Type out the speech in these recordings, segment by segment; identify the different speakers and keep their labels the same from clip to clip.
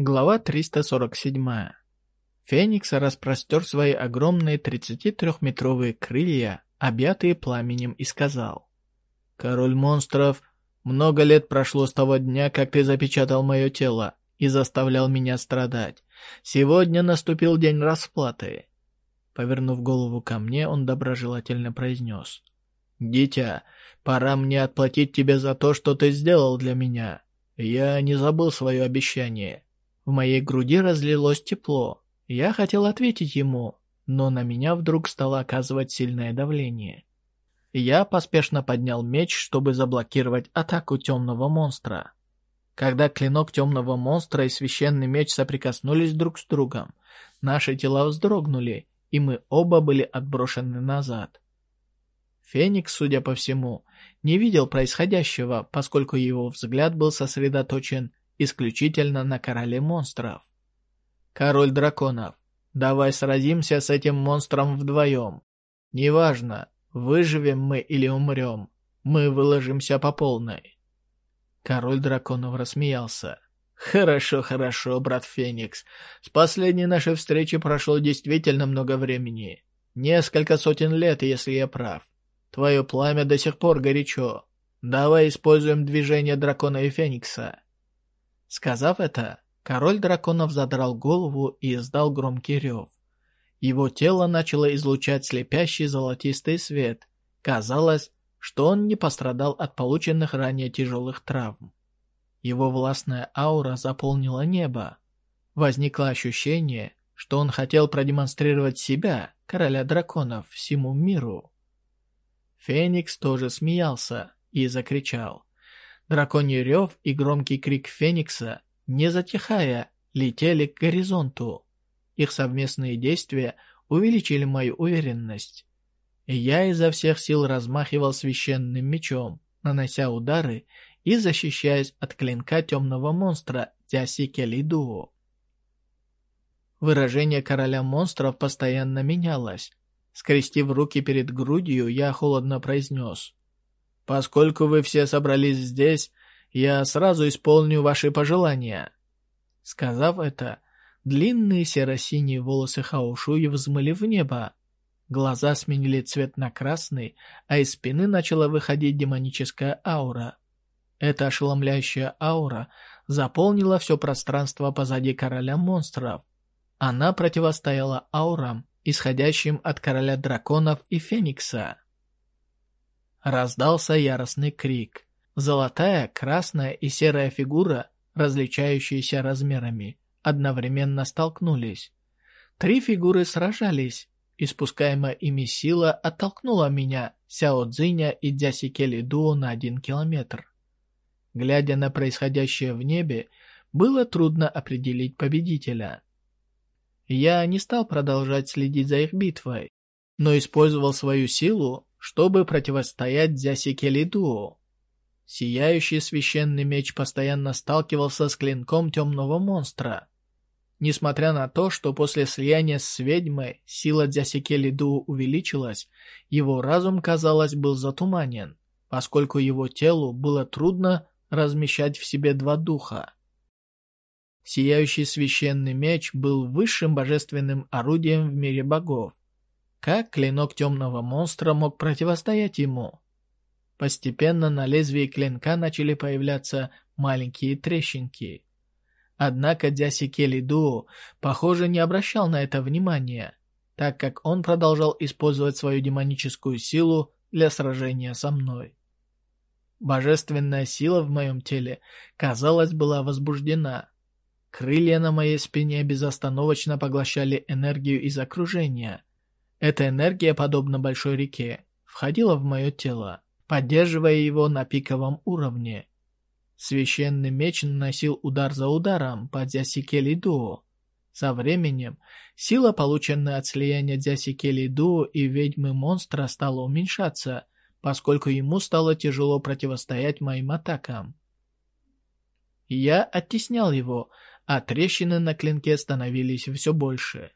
Speaker 1: Глава 347. Феникс распростер свои огромные 33-метровые крылья, объятые пламенем, и сказал. «Король монстров, много лет прошло с того дня, как ты запечатал мое тело и заставлял меня страдать. Сегодня наступил день расплаты». Повернув голову ко мне, он доброжелательно произнес. «Дитя, пора мне отплатить тебе за то, что ты сделал для меня. Я не забыл свое обещание». В моей груди разлилось тепло. Я хотел ответить ему, но на меня вдруг стало оказывать сильное давление. Я поспешно поднял меч, чтобы заблокировать атаку темного монстра. Когда клинок темного монстра и священный меч соприкоснулись друг с другом, наши тела вздрогнули, и мы оба были отброшены назад. Феникс, судя по всему, не видел происходящего, поскольку его взгляд был сосредоточен исключительно на короле монстров. Король драконов, давай сразимся с этим монстром вдвоем. Неважно, выживем мы или умрем, мы выложимся по полной. Король драконов рассмеялся. «Хорошо, хорошо, брат Феникс. С последней нашей встречи прошло действительно много времени. Несколько сотен лет, если я прав. Твое пламя до сих пор горячо. Давай используем движение дракона и Феникса. Сказав это, король драконов задрал голову и издал громкий рев. Его тело начало излучать слепящий золотистый свет. Казалось, что он не пострадал от полученных ранее тяжелых травм. Его властная аура заполнила небо. Возникло ощущение, что он хотел продемонстрировать себя, короля драконов, всему миру. Феникс тоже смеялся и закричал. Драконий рев и громкий крик Феникса, не затихая, летели к горизонту. Их совместные действия увеличили мою уверенность. Я изо всех сил размахивал священным мечом, нанося удары и защищаясь от клинка темного монстра Тясики Лидуо. Выражение короля монстров постоянно менялось. Скрестив руки перед грудью, я холодно произнес. Поскольку вы все собрались здесь, я сразу исполню ваши пожелания». Сказав это, длинные серо-синие волосы Хаошуи взмыли в небо. Глаза сменили цвет на красный, а из спины начала выходить демоническая аура. Эта ошеломляющая аура заполнила все пространство позади короля монстров. Она противостояла аурам, исходящим от короля драконов и феникса. Раздался яростный крик. Золотая, красная и серая фигура, различающиеся размерами, одновременно столкнулись. Три фигуры сражались. Испускаемая ими сила оттолкнула меня, Сяо Цзиня и Дзясикели Дуо на один километр. Глядя на происходящее в небе, было трудно определить победителя. Я не стал продолжать следить за их битвой, но использовал свою силу, чтобы противостоять Дзясикелидуо. Сияющий священный меч постоянно сталкивался с клинком темного монстра. Несмотря на то, что после слияния с ведьмой сила Дзясикелиду увеличилась, его разум, казалось, был затуманен, поскольку его телу было трудно размещать в себе два духа. Сияющий священный меч был высшим божественным орудием в мире богов, как клинок темного монстра мог противостоять ему? Постепенно на лезвии клинка начали появляться маленькие трещинки. Однако Дзясикели Дуо, похоже, не обращал на это внимания, так как он продолжал использовать свою демоническую силу для сражения со мной. Божественная сила в моем теле, казалось, была возбуждена. Крылья на моей спине безостановочно поглощали энергию из окружения, эта энергия, подобно большой реке, входила в мое тело, поддерживая его на пиковом уровне. Священный меч наносил удар за ударом по Дзясикели Дуо. Со временем сила, полученная от слияния Дзясикели Дуо и ведьмы монстра, стала уменьшаться, поскольку ему стало тяжело противостоять моим атакам. Я оттеснял его, а трещины на клинке становились все больше.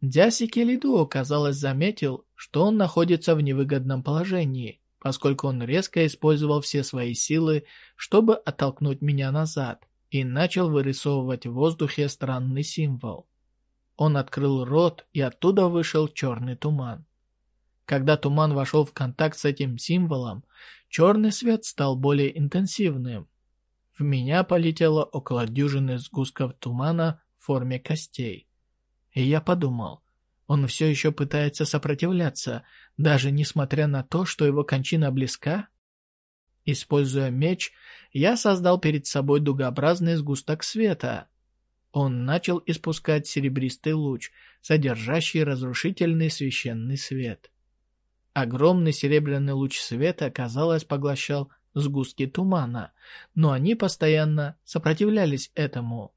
Speaker 1: Дяси Келидуо, казалось, заметил, что он находится в невыгодном положении, поскольку он резко использовал все свои силы, чтобы оттолкнуть меня назад. и начал вырисовывать в воздухе странный символ. Он открыл рот, и оттуда вышел черный туман. Когда туман вошел в контакт с этим символом, черный свет стал более интенсивным. В меня полетело около дюжины сгустков тумана в форме костей. И я подумал, он все еще пытается сопротивляться, даже несмотря на то, что его кончина близка? Используя меч, я создал перед собой дугообразный сгусток света. Он начал испускать серебристый луч, содержащий разрушительный священный свет. Огромный серебряный луч света, казалось, поглощал сгустки тумана, но они постоянно сопротивлялись этому.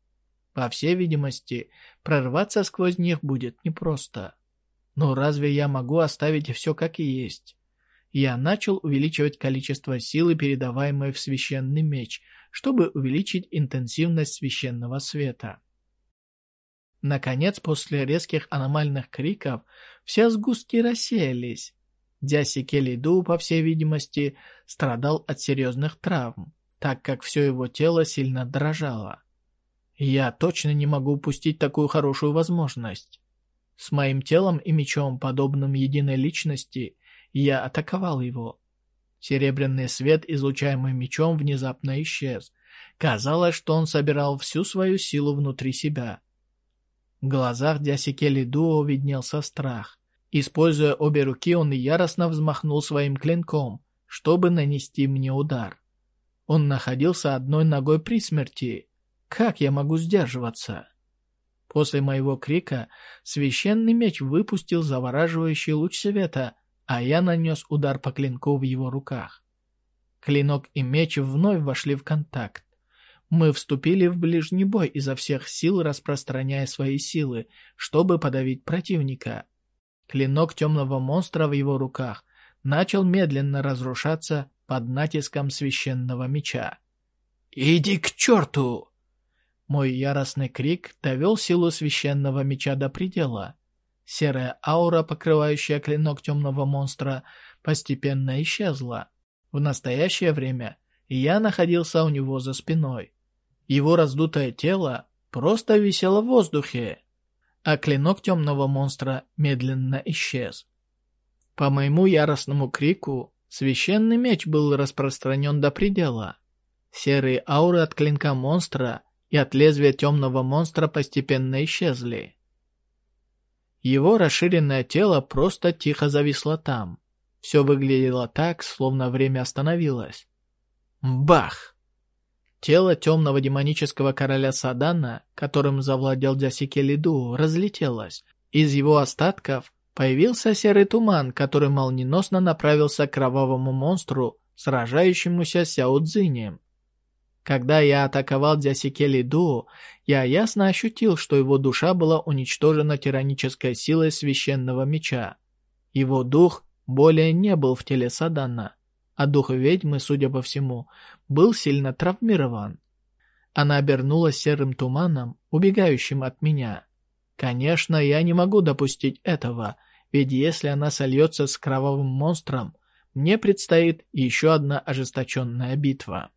Speaker 1: По всей видимости, прорваться сквозь них будет непросто. Но разве я могу оставить все как и есть? Я начал увеличивать количество силы, передаваемой в священный меч, чтобы увеличить интенсивность священного света. Наконец, после резких аномальных криков, все сгустки рассеялись. Дяси Келиду, по всей видимости, страдал от серьезных травм, так как все его тело сильно дрожало. Я точно не могу упустить такую хорошую возможность. С моим телом и мечом, подобным единой личности, я атаковал его. Серебряный свет, излучаемый мечом, внезапно исчез. Казалось, что он собирал всю свою силу внутри себя. В глазах Дясикели Дуо виднелся страх. Используя обе руки, он яростно взмахнул своим клинком, чтобы нанести мне удар. Он находился одной ногой при смерти. Как я могу сдерживаться? После моего крика священный меч выпустил завораживающий луч света, а я нанес удар по клинку в его руках. Клинок и меч вновь вошли в контакт. Мы вступили в ближний бой изо всех сил, распространяя свои силы, чтобы подавить противника. Клинок темного монстра в его руках начал медленно разрушаться под натиском священного меча. «Иди к черту!» Мой яростный крик довел силу священного меча до предела. Серая аура, покрывающая клинок темного монстра, постепенно исчезла. В настоящее время я находился у него за спиной. Его раздутое тело просто висело в воздухе, а клинок темного монстра медленно исчез. По моему яростному крику, священный меч был распространен до предела. Серые ауры от клинка монстра и от лезвия темного монстра постепенно исчезли. Его расширенное тело просто тихо зависло там. Все выглядело так, словно время остановилось. Бах! Тело темного демонического короля Садана, которым завладел Дясике Лиду, разлетелось. Из его остатков появился серый туман, который молниеносно направился к кровавому монстру, сражающемуся с Сяо Цзинем. Когда я атаковал Дзясикели Ду, я ясно ощутил, что его душа была уничтожена тиранической силой священного меча. Его дух более не был в теле Садана, а дух ведьмы, судя по всему, был сильно травмирован. Она обернулась серым туманом, убегающим от меня. Конечно, я не могу допустить этого, ведь если она сольется с кровавым монстром, мне предстоит еще одна ожесточенная битва.